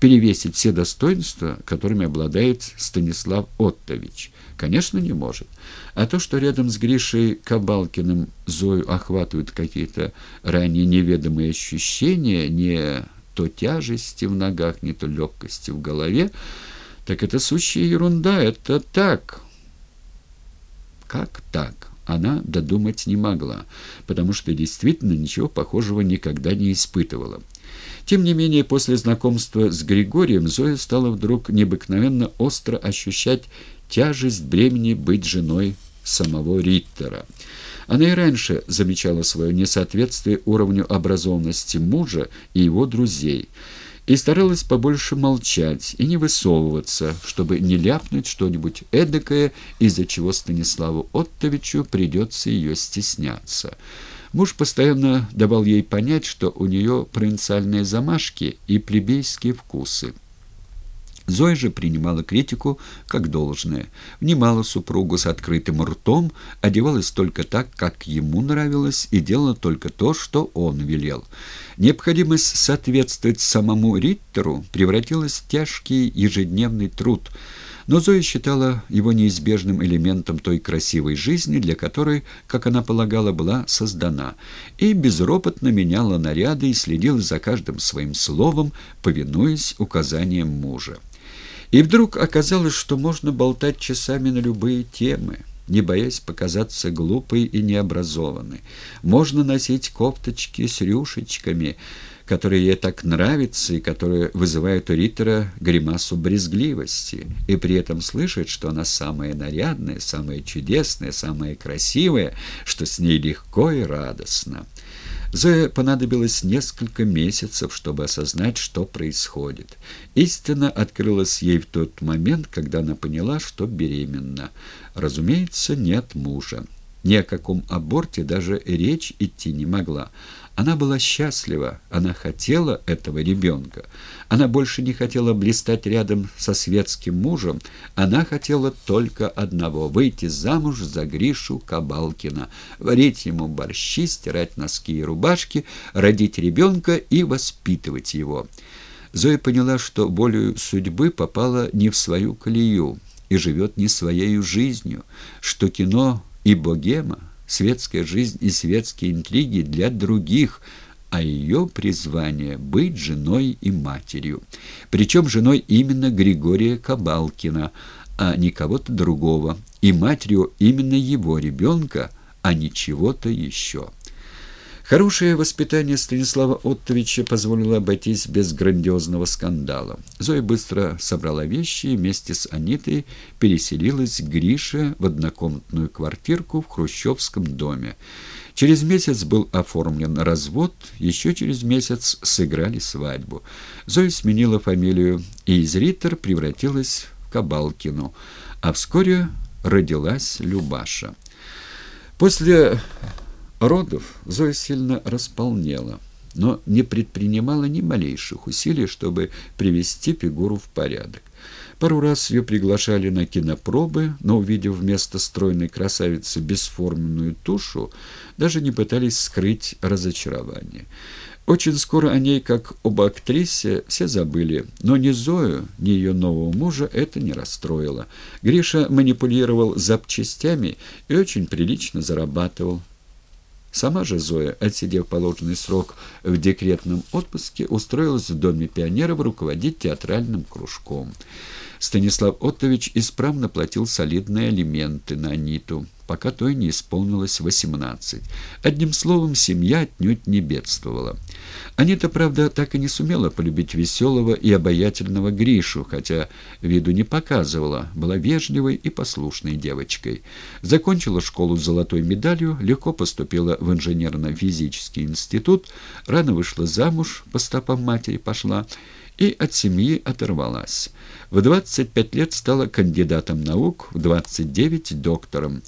перевесить все достоинства, которыми обладает Станислав Оттович? Конечно, не может. А то, что рядом с Гришей Кабалкиным Зою охватывают какие-то ранее неведомые ощущения, не то тяжести в ногах, не то легкости в голове, так это сущая ерунда, это так. Как так? Она додумать не могла, потому что действительно ничего похожего никогда не испытывала. Тем не менее, после знакомства с Григорием Зоя стала вдруг необыкновенно остро ощущать тяжесть бремени быть женой самого Риттера. Она и раньше замечала свое несоответствие уровню образованности мужа и его друзей – и старалась побольше молчать и не высовываться, чтобы не ляпнуть что-нибудь эдакое, из-за чего Станиславу Оттовичу придется ее стесняться. Муж постоянно давал ей понять, что у нее провинциальные замашки и плебейские вкусы. Зоя же принимала критику как должное, внимала супругу с открытым ртом, одевалась только так, как ему нравилось, и делала только то, что он велел. Необходимость соответствовать самому Риттеру превратилась в тяжкий ежедневный труд, но Зоя считала его неизбежным элементом той красивой жизни, для которой, как она полагала, была создана, и безропотно меняла наряды и следила за каждым своим словом, повинуясь указаниям мужа. И вдруг оказалось, что можно болтать часами на любые темы, не боясь показаться глупой и необразованной. Можно носить кофточки с рюшечками, которые ей так нравятся и которые вызывают у Риттера гримасу брезгливости, и при этом слышать, что она самая нарядная, самая чудесная, самая красивая, что с ней легко и радостно. Зое понадобилось несколько месяцев, чтобы осознать, что происходит. Истина открылась ей в тот момент, когда она поняла, что беременна. Разумеется, нет мужа. Ни о каком аборте даже речь идти не могла. Она была счастлива, она хотела этого ребенка. Она больше не хотела блистать рядом со светским мужем, она хотела только одного — выйти замуж за Гришу Кабалкина, варить ему борщи, стирать носки и рубашки, родить ребенка и воспитывать его. Зоя поняла, что волею судьбы попала не в свою колею и живет не своей жизнью, что кино и богема — светская жизнь и светские интриги для других, а ее призвание — быть женой и матерью. Причем женой именно Григория Кабалкина, а не кого-то другого, и матерью именно его ребенка, а не чего-то еще. Хорошее воспитание Станислава Оттовича позволило обойтись без грандиозного скандала. Зоя быстро собрала вещи и вместе с Анитой переселилась к Грише в однокомнатную квартирку в хрущевском доме. Через месяц был оформлен развод, еще через месяц сыграли свадьбу. Зоя сменила фамилию, и из Риттер превратилась в Кабалкину, а вскоре родилась Любаша. После родов Зоя сильно располнела, но не предпринимала ни малейших усилий, чтобы привести фигуру в порядок. Пару раз ее приглашали на кинопробы, но, увидев вместо стройной красавицы бесформенную тушу, даже не пытались скрыть разочарование. Очень скоро о ней, как об актрисе, все забыли, но ни Зою, ни ее нового мужа это не расстроило. Гриша манипулировал запчастями и очень прилично зарабатывал. Сама же Зоя, отсидев положенный срок в декретном отпуске, устроилась в Доме пионеров руководить театральным кружком. Станислав Оттович исправно платил солидные алименты на Аниту пока той не исполнилось восемнадцать. Одним словом, семья отнюдь не бедствовала. Анита, правда, так и не сумела полюбить веселого и обаятельного Гришу, хотя виду не показывала, была вежливой и послушной девочкой. Закончила школу с золотой медалью, легко поступила в инженерно-физический институт, рано вышла замуж, по стопам матери пошла, и от семьи оторвалась. В 25 лет стала кандидатом наук, в 29 – доктором.